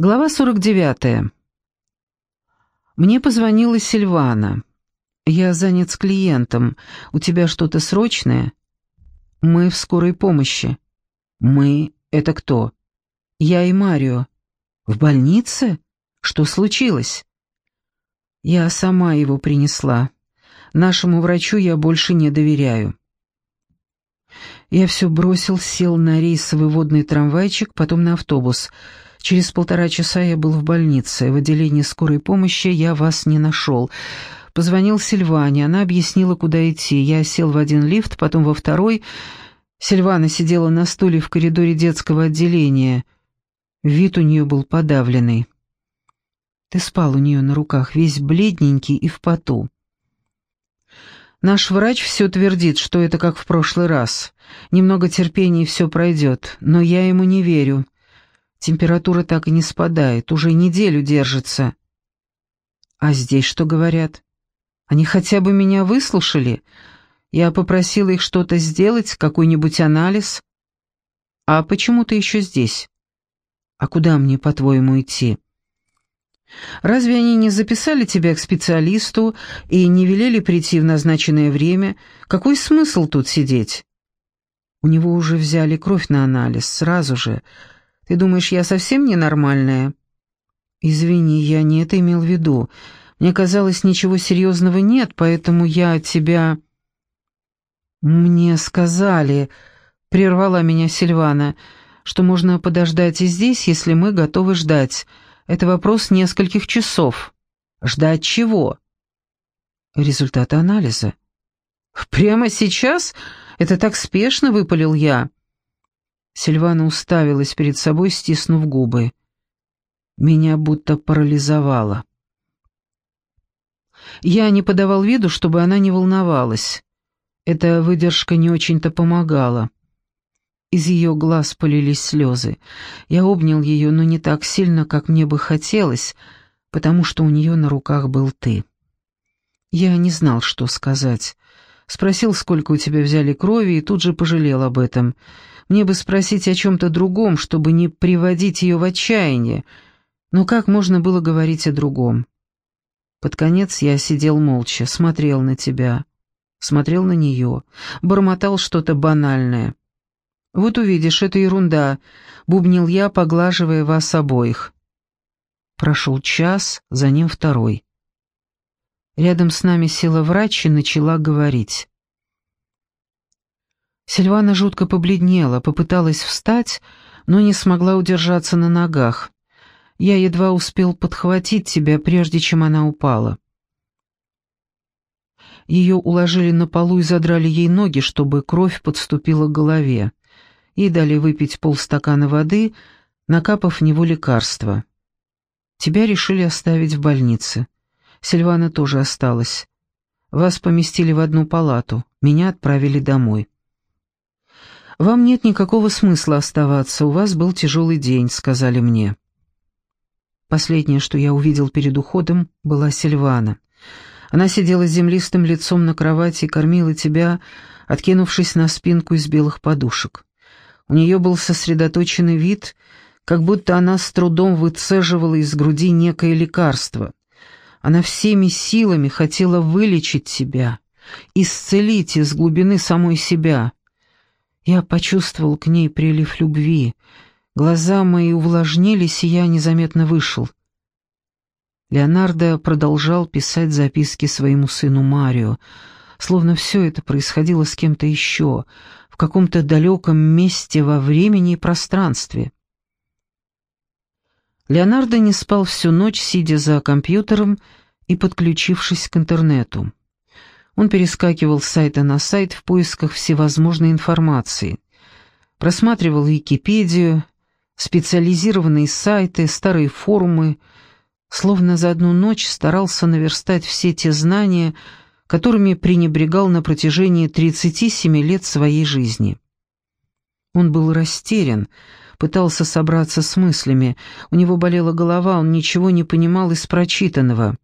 Глава 49. Мне позвонила Сильвана. «Я занят с клиентом. У тебя что-то срочное?» «Мы в скорой помощи». «Мы? Это кто?» «Я и Марио». «В больнице? Что случилось?» «Я сама его принесла. Нашему врачу я больше не доверяю». Я все бросил, сел на рейсовый водный трамвайчик, потом на автобус — Через полтора часа я был в больнице. В отделении скорой помощи я вас не нашел. Позвонил Сильване, она объяснила, куда идти. Я сел в один лифт, потом во второй. Сильвана сидела на стуле в коридоре детского отделения. Вид у нее был подавленный. Ты спал у нее на руках, весь бледненький и в поту. Наш врач все твердит, что это как в прошлый раз. Немного терпения и все пройдет, но я ему не верю. Температура так и не спадает, уже неделю держится. А здесь что говорят? Они хотя бы меня выслушали? Я попросила их что-то сделать, какой-нибудь анализ. А почему ты еще здесь? А куда мне, по-твоему, идти? Разве они не записали тебя к специалисту и не велели прийти в назначенное время? Какой смысл тут сидеть? У него уже взяли кровь на анализ, сразу же, ты думаешь, я совсем ненормальная?» «Извини, я не это имел в виду. Мне казалось, ничего серьезного нет, поэтому я от тебя...» «Мне сказали...» — прервала меня Сильвана, «что можно подождать и здесь, если мы готовы ждать. Это вопрос нескольких часов. Ждать чего?» «Результаты анализа». «Прямо сейчас? Это так спешно?» — выпалил я. Сильвана уставилась перед собой, стиснув губы. Меня будто парализовало. Я не подавал виду, чтобы она не волновалась. Эта выдержка не очень-то помогала. Из ее глаз полились слезы. Я обнял ее, но не так сильно, как мне бы хотелось, потому что у нее на руках был ты. Я не знал, что сказать. Спросил, сколько у тебя взяли крови, и тут же пожалел об этом — мне бы спросить о чем-то другом, чтобы не приводить ее в отчаяние. Но как можно было говорить о другом? Под конец я сидел молча, смотрел на тебя, смотрел на нее, бормотал что-то банальное. «Вот увидишь, это ерунда», — бубнил я, поглаживая вас обоих. Прошел час, за ним второй. Рядом с нами села врач и начала говорить. Сильвана жутко побледнела, попыталась встать, но не смогла удержаться на ногах. Я едва успел подхватить тебя, прежде чем она упала. Ее уложили на полу и задрали ей ноги, чтобы кровь подступила к голове. Ей дали выпить полстакана воды, накапав в него лекарства. Тебя решили оставить в больнице. Сильвана тоже осталась. Вас поместили в одну палату, меня отправили домой. «Вам нет никакого смысла оставаться, у вас был тяжелый день», — сказали мне. Последнее, что я увидел перед уходом, была Сильвана. Она сидела с землистым лицом на кровати и кормила тебя, откинувшись на спинку из белых подушек. У нее был сосредоточенный вид, как будто она с трудом выцеживала из груди некое лекарство. Она всеми силами хотела вылечить себя, исцелить из глубины самой себя — я почувствовал к ней прилив любви. Глаза мои увлажнились, и я незаметно вышел. Леонардо продолжал писать записки своему сыну Марио, словно все это происходило с кем-то еще, в каком-то далеком месте во времени и пространстве. Леонардо не спал всю ночь, сидя за компьютером и подключившись к интернету. Он перескакивал с сайта на сайт в поисках всевозможной информации. Просматривал Википедию, специализированные сайты, старые форумы, словно за одну ночь старался наверстать все те знания, которыми пренебрегал на протяжении 37 лет своей жизни. Он был растерян, пытался собраться с мыслями, у него болела голова, он ничего не понимал из прочитанного.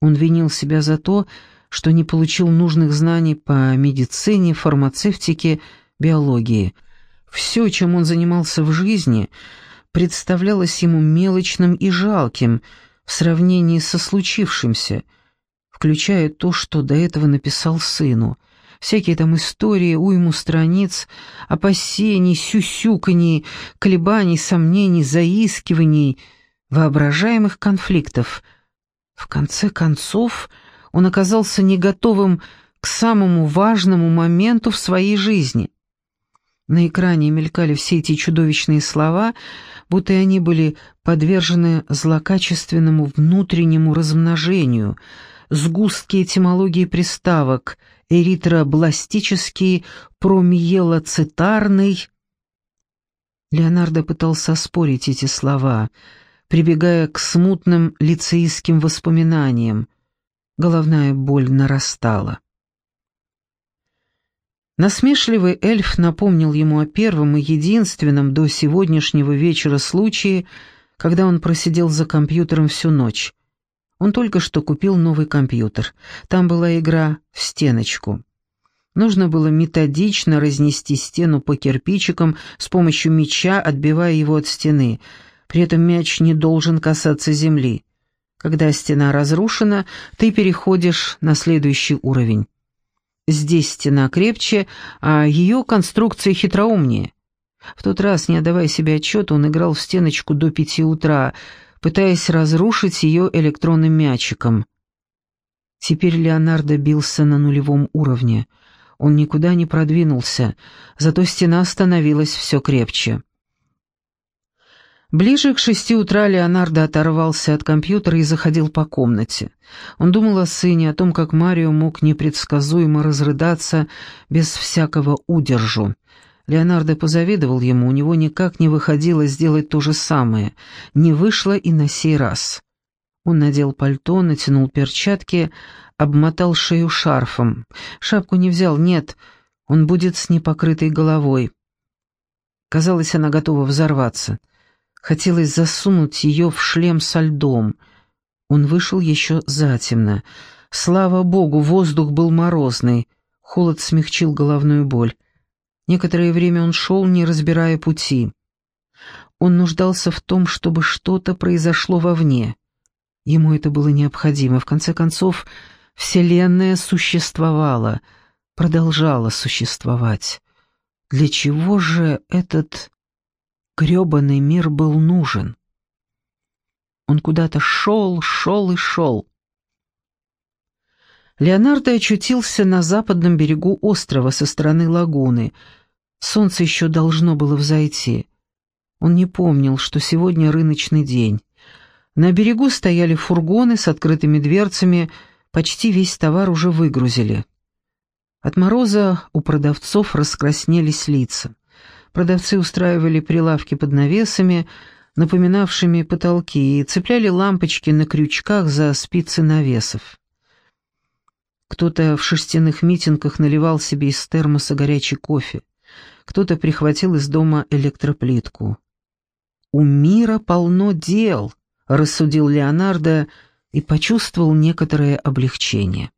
Он винил себя за то, что не получил нужных знаний по медицине, фармацевтике, биологии. Все, чем он занимался в жизни, представлялось ему мелочным и жалким в сравнении со случившимся, включая то, что до этого написал сыну. Всякие там истории, уйму страниц, опасений, сюсюканий, колебаний, сомнений, заискиваний, воображаемых конфликтов. В конце концов, он оказался не готовым к самому важному моменту в своей жизни. На экране мелькали все эти чудовищные слова, будто они были подвержены злокачественному внутреннему размножению, сгустки этимологии приставок, эритробластический, промиелоцитарный. Леонардо пытался оспорить эти слова, прибегая к смутным лицеистским воспоминаниям. Головная боль нарастала. Насмешливый эльф напомнил ему о первом и единственном до сегодняшнего вечера случае, когда он просидел за компьютером всю ночь. Он только что купил новый компьютер. Там была игра в стеночку. Нужно было методично разнести стену по кирпичикам с помощью мяча, отбивая его от стены. При этом мяч не должен касаться земли. Когда стена разрушена, ты переходишь на следующий уровень. Здесь стена крепче, а ее конструкция хитроумнее. В тот раз, не отдавая себе отчета, он играл в стеночку до пяти утра, пытаясь разрушить ее электронным мячиком. Теперь Леонардо бился на нулевом уровне. Он никуда не продвинулся, зато стена становилась все крепче. Ближе к шести утра Леонардо оторвался от компьютера и заходил по комнате. Он думал о сыне, о том, как Марио мог непредсказуемо разрыдаться без всякого удержу. Леонардо позавидовал ему, у него никак не выходило сделать то же самое. Не вышло и на сей раз. Он надел пальто, натянул перчатки, обмотал шею шарфом. Шапку не взял, нет, он будет с непокрытой головой. Казалось, она готова взорваться. Хотелось засунуть ее в шлем со льдом. Он вышел еще затемно. Слава богу, воздух был морозный. Холод смягчил головную боль. Некоторое время он шел, не разбирая пути. Он нуждался в том, чтобы что-то произошло вовне. Ему это было необходимо. В конце концов, Вселенная существовала, продолжала существовать. Для чего же этот грёбаный мир был нужен. Он куда-то шел, шел и шел. Леонардо очутился на западном берегу острова со стороны лагуны. Солнце еще должно было взойти. Он не помнил, что сегодня рыночный день. На берегу стояли фургоны с открытыми дверцами, почти весь товар уже выгрузили. От мороза у продавцов раскраснелись лица. Продавцы устраивали прилавки под навесами, напоминавшими потолки, и цепляли лампочки на крючках за спицы навесов. Кто-то в шерстяных митингах наливал себе из термоса горячий кофе, кто-то прихватил из дома электроплитку. «У мира полно дел», — рассудил Леонардо и почувствовал некоторое облегчение.